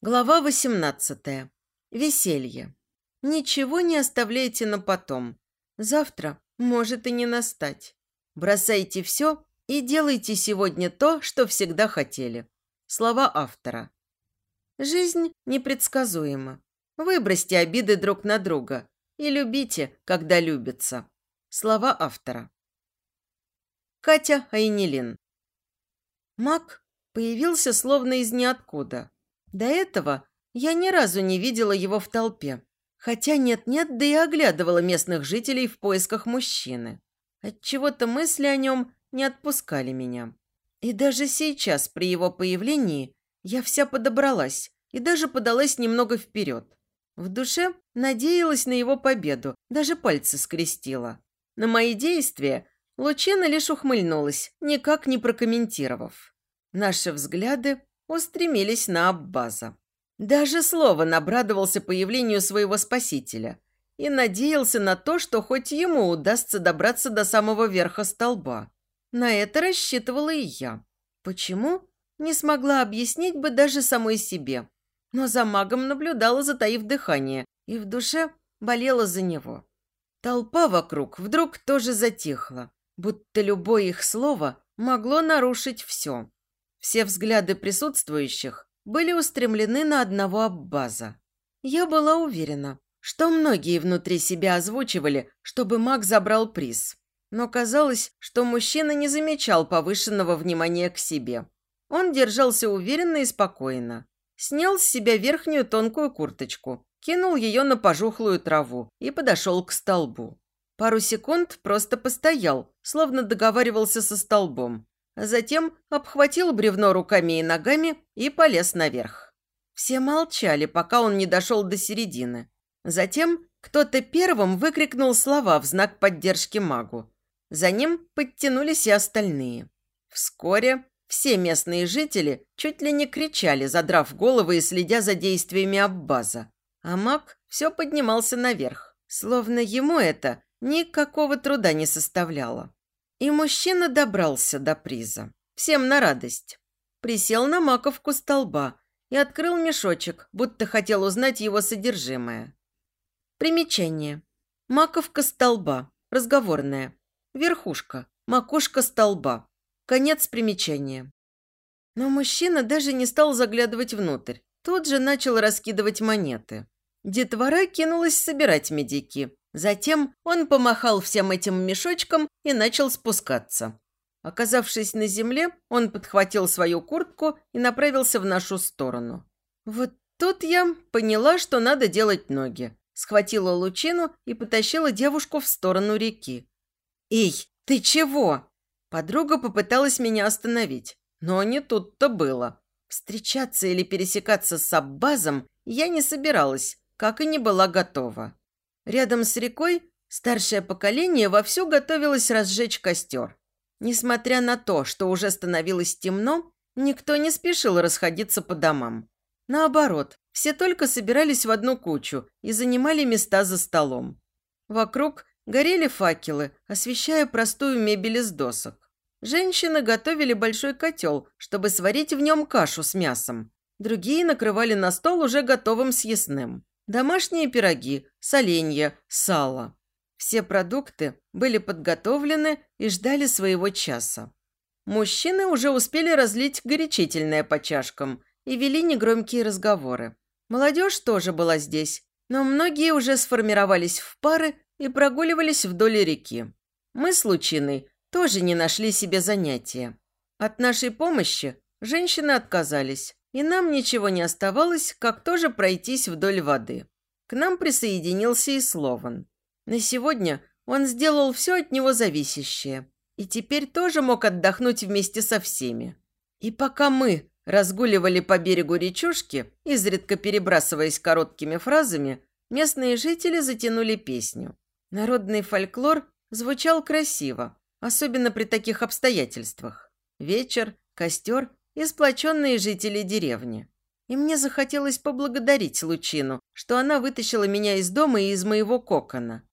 Глава 18. Веселье. Ничего не оставляйте на потом. Завтра может и не настать. Бросайте все и делайте сегодня то, что всегда хотели. Слова автора. Жизнь непредсказуема. Выбросьте обиды друг на друга и любите, когда любится. Слова автора. Катя Айнилин. Мак появился словно из ниоткуда – до этого я ни разу не видела его в толпе. Хотя нет-нет, да и оглядывала местных жителей в поисках мужчины. Отчего-то мысли о нем не отпускали меня. И даже сейчас, при его появлении, я вся подобралась и даже подалась немного вперед. В душе надеялась на его победу, даже пальцы скрестила. На мои действия Лучина лишь ухмыльнулась, никак не прокомментировав. Наши взгляды устремились на Аббаза. Даже слово обрадовался появлению своего спасителя и надеялся на то, что хоть ему удастся добраться до самого верха столба. На это рассчитывала и я. Почему? Не смогла объяснить бы даже самой себе. Но за магом наблюдала, затаив дыхание, и в душе болела за него. Толпа вокруг вдруг тоже затихла, будто любое их слово могло нарушить все. Все взгляды присутствующих были устремлены на одного Аббаза. Я была уверена, что многие внутри себя озвучивали, чтобы маг забрал приз. Но казалось, что мужчина не замечал повышенного внимания к себе. Он держался уверенно и спокойно. Снял с себя верхнюю тонкую курточку, кинул ее на пожухлую траву и подошел к столбу. Пару секунд просто постоял, словно договаривался со столбом, Затем обхватил бревно руками и ногами и полез наверх. Все молчали, пока он не дошел до середины. Затем кто-то первым выкрикнул слова в знак поддержки магу. За ним подтянулись и остальные. Вскоре все местные жители чуть ли не кричали, задрав головы и следя за действиями Аббаза. А маг все поднимался наверх, словно ему это никакого труда не составляло. И мужчина добрался до приза. Всем на радость. Присел на маковку столба и открыл мешочек, будто хотел узнать его содержимое. Примечание. Маковка столба. Разговорная. Верхушка. Макушка столба. Конец примечания. Но мужчина даже не стал заглядывать внутрь. Тут же начал раскидывать монеты. Детвора кинулась собирать медики. Затем он помахал всем этим мешочком и начал спускаться. Оказавшись на земле, он подхватил свою куртку и направился в нашу сторону. Вот тут я поняла, что надо делать ноги. Схватила лучину и потащила девушку в сторону реки. «Эй, ты чего?» Подруга попыталась меня остановить, но не тут-то было. Встречаться или пересекаться с Аббазом я не собиралась, как и не была готова. Рядом с рекой старшее поколение вовсю готовилось разжечь костер. Несмотря на то, что уже становилось темно, никто не спешил расходиться по домам. Наоборот, все только собирались в одну кучу и занимали места за столом. Вокруг горели факелы, освещая простую мебель из досок. Женщины готовили большой котел, чтобы сварить в нем кашу с мясом. Другие накрывали на стол уже готовым съестным. Домашние пироги, соленья, сало. Все продукты были подготовлены и ждали своего часа. Мужчины уже успели разлить горячительное по чашкам и вели негромкие разговоры. Молодежь тоже была здесь, но многие уже сформировались в пары и прогуливались вдоль реки. Мы с Лучиной тоже не нашли себе занятия. От нашей помощи женщины отказались, и нам ничего не оставалось, как тоже пройтись вдоль воды. К нам присоединился и Слован. На сегодня он сделал все от него зависящее, и теперь тоже мог отдохнуть вместе со всеми. И пока мы разгуливали по берегу речушки, изредка перебрасываясь короткими фразами, местные жители затянули песню. Народный фольклор звучал красиво, особенно при таких обстоятельствах. Вечер, костер и сплоченные жители деревни. И мне захотелось поблагодарить Лучину, что она вытащила меня из дома и из моего кокона.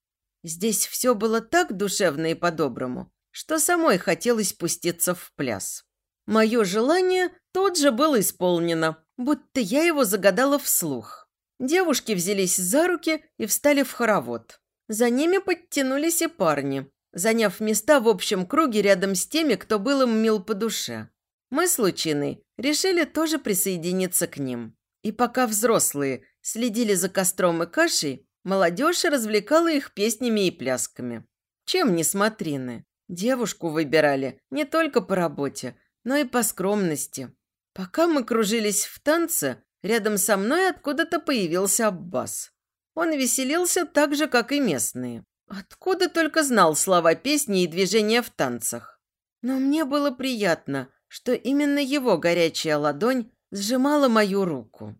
Здесь все было так душевно и по-доброму, что самой хотелось пуститься в пляс. Мое желание тут же было исполнено, будто я его загадала вслух. Девушки взялись за руки и встали в хоровод. За ними подтянулись и парни, заняв места в общем круге рядом с теми, кто был им мил по душе. Мы с Лучиной решили тоже присоединиться к ним. И пока взрослые следили за костром и кашей, молодежь развлекала их песнями и плясками. Чем не смотрины? Девушку выбирали не только по работе, но и по скромности. Пока мы кружились в танце, рядом со мной откуда-то появился Аббас. Он веселился так же, как и местные. Откуда только знал слова песни и движения в танцах. Но мне было приятно, что именно его горячая ладонь сжимала мою руку.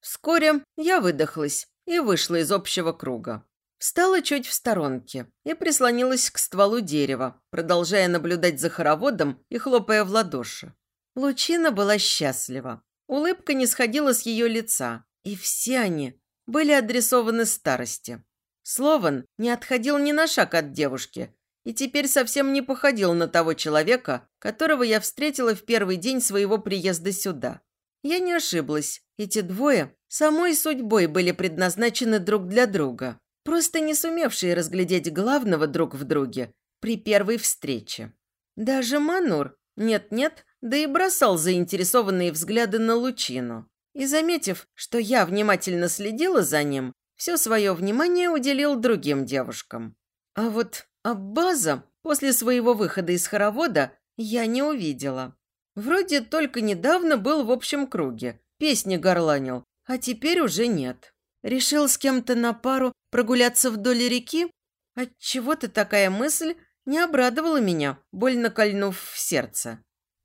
Вскоре я выдохлась и вышла из общего круга. Встала чуть в сторонке и прислонилась к стволу дерева, продолжая наблюдать за хороводом и хлопая в ладоши. Лучина была счастлива. Улыбка не сходила с ее лица, и все они были адресованы старости. Слован не отходил ни на шаг от девушки и теперь совсем не походил на того человека, которого я встретила в первый день своего приезда сюда. Я не ошиблась. Эти двое самой судьбой были предназначены друг для друга, просто не сумевшие разглядеть главного друг в друге при первой встрече. Даже Манур, нет-нет, да и бросал заинтересованные взгляды на Лучину. И, заметив, что я внимательно следила за ним, все свое внимание уделил другим девушкам. А вот Аббаза после своего выхода из хоровода я не увидела. Вроде только недавно был в общем круге, песни горланил, а теперь уже нет. Решил с кем-то на пару прогуляться вдоль реки? Отчего-то такая мысль не обрадовала меня, больно кольнув в сердце.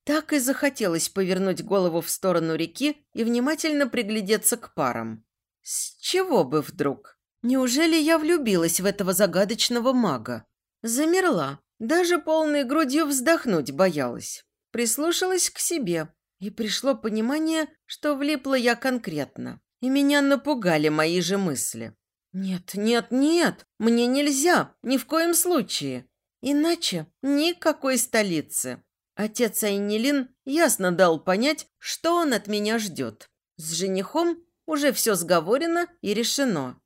Так и захотелось повернуть голову в сторону реки и внимательно приглядеться к парам. С чего бы вдруг? Неужели я влюбилась в этого загадочного мага? Замерла, даже полной грудью вздохнуть боялась. Прислушалась к себе, и пришло понимание, что влипла я конкретно. И меня напугали мои же мысли. Нет, нет, нет, мне нельзя, ни в коем случае. Иначе никакой столицы. Отец Айнилин ясно дал понять, что он от меня ждет. С женихом уже все сговорено и решено.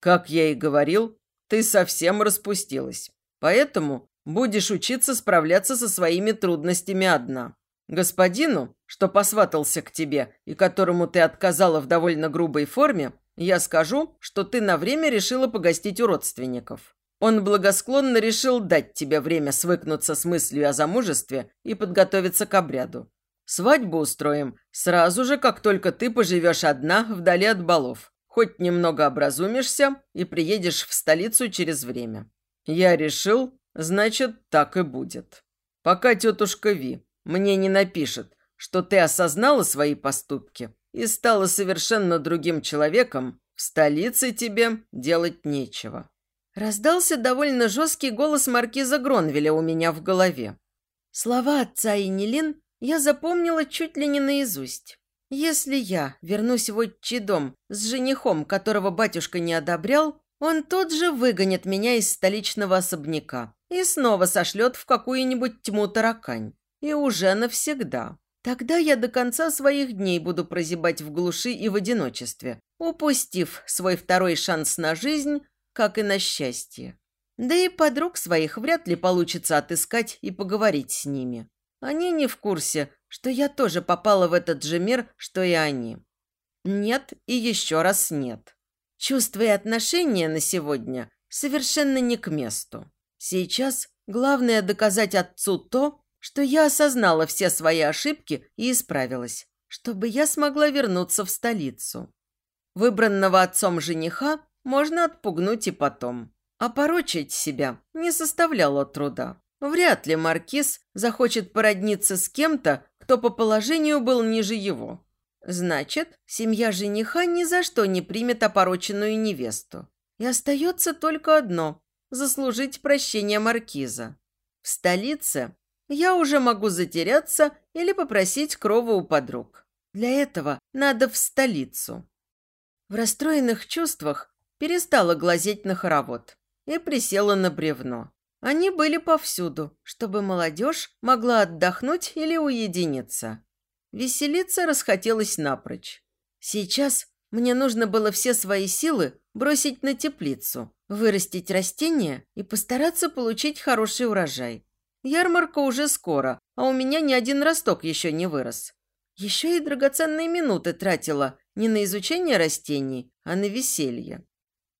Как я и говорил, ты совсем распустилась. Поэтому будешь учиться справляться со своими трудностями одна. Господину, что посватался к тебе и которому ты отказала в довольно грубой форме, я скажу, что ты на время решила погостить у родственников. Он благосклонно решил дать тебе время свыкнуться с мыслью о замужестве и подготовиться к обряду. Свадьбу устроим сразу же, как только ты поживешь одна вдали от балов. Хоть немного образумишься и приедешь в столицу через время. Я решил, значит, так и будет. Пока тетушка Ви мне не напишет, что ты осознала свои поступки и стала совершенно другим человеком, в столице тебе делать нечего. Раздался довольно жесткий голос маркиза Гронвеля у меня в голове. Слова отца и Нелин я запомнила чуть ли не наизусть. Если я вернусь в отчий дом с женихом, которого батюшка не одобрял, он тут же выгонит меня из столичного особняка и снова сошлет в какую-нибудь тьму таракань. И уже навсегда. Тогда я до конца своих дней буду прозябать в глуши и в одиночестве, упустив свой второй шанс на жизнь, как и на счастье. Да и подруг своих вряд ли получится отыскать и поговорить с ними. Они не в курсе, что я тоже попала в этот же мир, что и они. Нет и еще раз нет. Чувства и отношения на сегодня совершенно не к месту. Сейчас главное доказать отцу то, что я осознала все свои ошибки и исправилась, чтобы я смогла вернуться в столицу. Выбранного отцом жениха можно отпугнуть и потом. А порочить себя не составляло труда. Вряд ли маркиз захочет породниться с кем-то, кто по положению был ниже его. Значит, семья жениха ни за что не примет опороченную невесту. И остается только одно – заслужить прощение маркиза. В столице я уже могу затеряться или попросить крова у подруг. Для этого надо в столицу. В расстроенных чувствах перестала глазеть на хоровод и присела на бревно. Они были повсюду, чтобы молодежь могла отдохнуть или уединиться. Веселиться расхотелось напрочь. Сейчас мне нужно было все свои силы бросить на теплицу, вырастить растения и постараться получить хороший урожай. Ярмарка уже скоро, а у меня ни один росток еще не вырос. Еще и драгоценные минуты тратила не на изучение растений, а на веселье.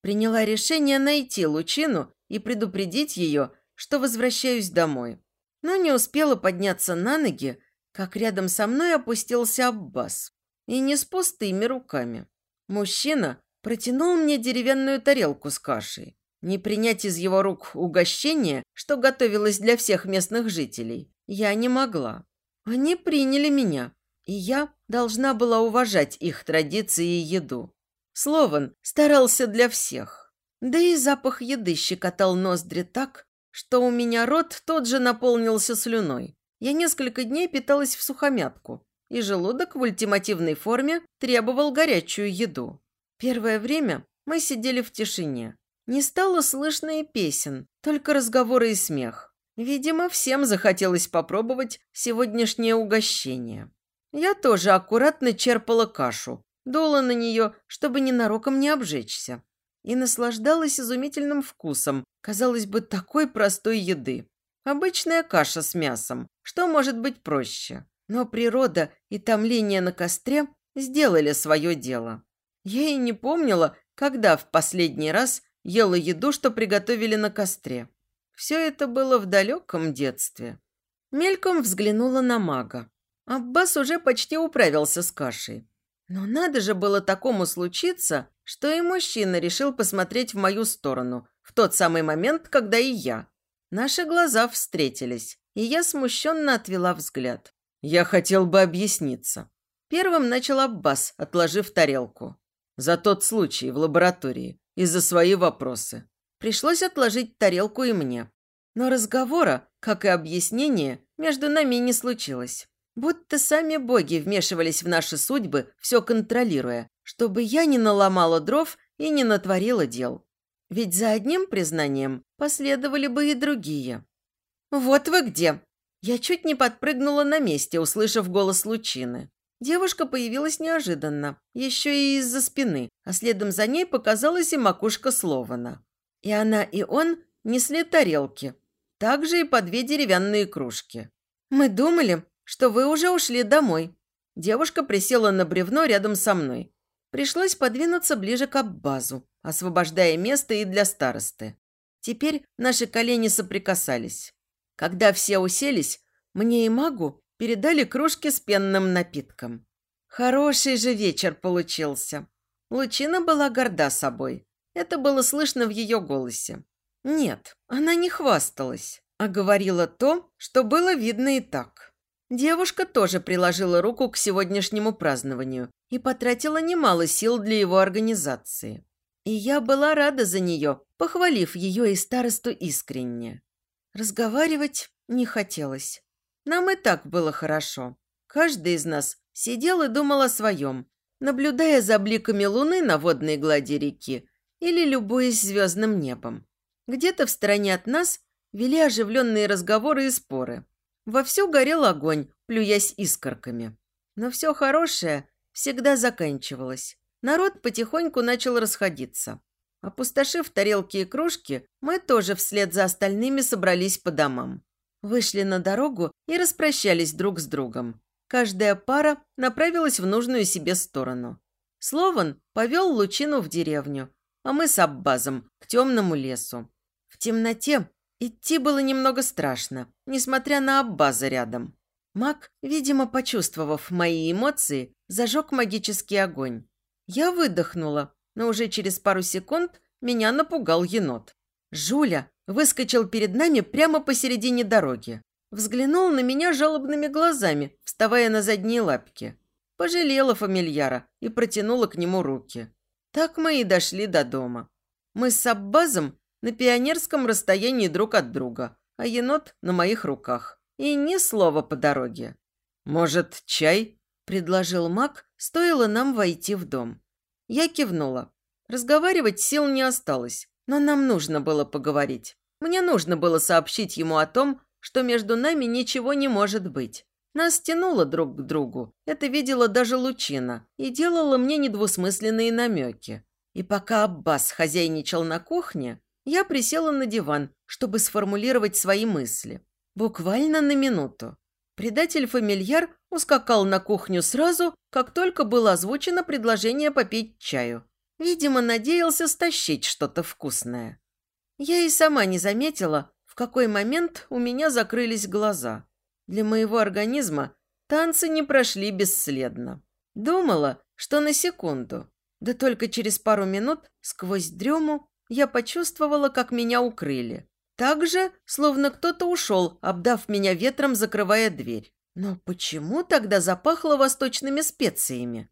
Приняла решение найти Лучину и предупредить ее, что возвращаюсь домой. Но не успела подняться на ноги, как рядом со мной опустился Аббас. И не с пустыми руками. Мужчина протянул мне деревянную тарелку с кашей. Не принять из его рук угощение, что готовилось для всех местных жителей, я не могла. Они приняли меня, и я должна была уважать их традиции и еду. Слован старался для всех. Да и запах еды щекотал ноздри так, что у меня рот тот же наполнился слюной. Я несколько дней питалась в сухомятку, и желудок в ультимативной форме требовал горячую еду. Первое время мы сидели в тишине. Не стало слышно и песен, только разговоры и смех. Видимо, всем захотелось попробовать сегодняшнее угощение. Я тоже аккуратно черпала кашу, дула на нее, чтобы ненароком не обжечься. И наслаждалась изумительным вкусом, казалось бы, такой простой еды. Обычная каша с мясом, что может быть проще. Но природа и томление на костре сделали свое дело. Я и не помнила, когда в последний раз ела еду, что приготовили на костре. Все это было в далеком детстве. Мельком взглянула на мага. Аббас уже почти управился с кашей. Но надо же было такому случиться, что и мужчина решил посмотреть в мою сторону в тот самый момент, когда и я. Наши глаза встретились, и я смущенно отвела взгляд. «Я хотел бы объясниться». Первым начал Аббас, отложив тарелку. «За тот случай в лаборатории и за свои вопросы. Пришлось отложить тарелку и мне. Но разговора, как и объяснения, между нами не случилось. Будто сами боги вмешивались в наши судьбы, все контролируя, чтобы я не наломала дров и не натворила дел. Ведь за одним признанием последовали бы и другие. «Вот вы где!» Я чуть не подпрыгнула на месте, услышав голос Лучины. Девушка появилась неожиданно, еще и из-за спины, а следом за ней показалась и макушка Слована. И она, и он несли тарелки, также и по две деревянные кружки. «Мы думали, что вы уже ушли домой». Девушка присела на бревно рядом со мной. Пришлось подвинуться ближе к аббазу, освобождая место и для старосты. Теперь наши колени соприкасались. Когда все уселись, мне и магу передали кружки с пенным напитком. Хороший же вечер получился. Лучина была горда собой. Это было слышно в ее голосе. Нет, она не хвасталась, а говорила то, что было видно и так. Девушка тоже приложила руку к сегодняшнему празднованию и потратила немало сил для его организации. И я была рада за нее, похвалив ее и старосту искренне. Разговаривать не хотелось. Нам и так было хорошо. Каждый из нас сидел и думал о своем, наблюдая за бликами луны на водной глади реки или любуясь звездным небом. Где-то в стороне от нас вели оживленные разговоры и споры. Вовсю горел огонь, плюясь искорками. Но все хорошее всегда заканчивалось. Народ потихоньку начал расходиться. Опустошив тарелки и кружки, мы тоже вслед за остальными собрались по домам. Вышли на дорогу и распрощались друг с другом. Каждая пара направилась в нужную себе сторону. Слован повел Лучину в деревню, а мы с Аббазом к темному лесу. В темноте идти было немного страшно, несмотря на Аббаза рядом. Маг, видимо, почувствовав мои эмоции, зажег магический огонь. Я выдохнула, но уже через пару секунд меня напугал енот. Жуля выскочил перед нами прямо посередине дороги. Взглянул на меня жалобными глазами, вставая на задние лапки. Пожалела фамильяра и протянула к нему руки. Так мы и дошли до дома. Мы с Аббазом на пионерском расстоянии друг от друга, а енот на моих руках. И ни слова по дороге. «Может, чай?» – предложил маг, стоило нам войти в дом. Я кивнула. Разговаривать сил не осталось, но нам нужно было поговорить. Мне нужно было сообщить ему о том, что между нами ничего не может быть. Нас тянуло друг к другу. Это видела даже Лучина и делала мне недвусмысленные намеки. И пока Аббас хозяйничал на кухне, я присела на диван, чтобы сформулировать свои мысли. Буквально на минуту. Предатель-фамильяр ускакал на кухню сразу, как только было озвучено предложение попить чаю. Видимо, надеялся стащить что-то вкусное. Я и сама не заметила, в какой момент у меня закрылись глаза. Для моего организма танцы не прошли бесследно. Думала, что на секунду. Да только через пару минут, сквозь дрему, я почувствовала, как меня укрыли. Так же, словно кто-то ушел, обдав меня ветром, закрывая дверь. Но почему тогда запахло восточными специями?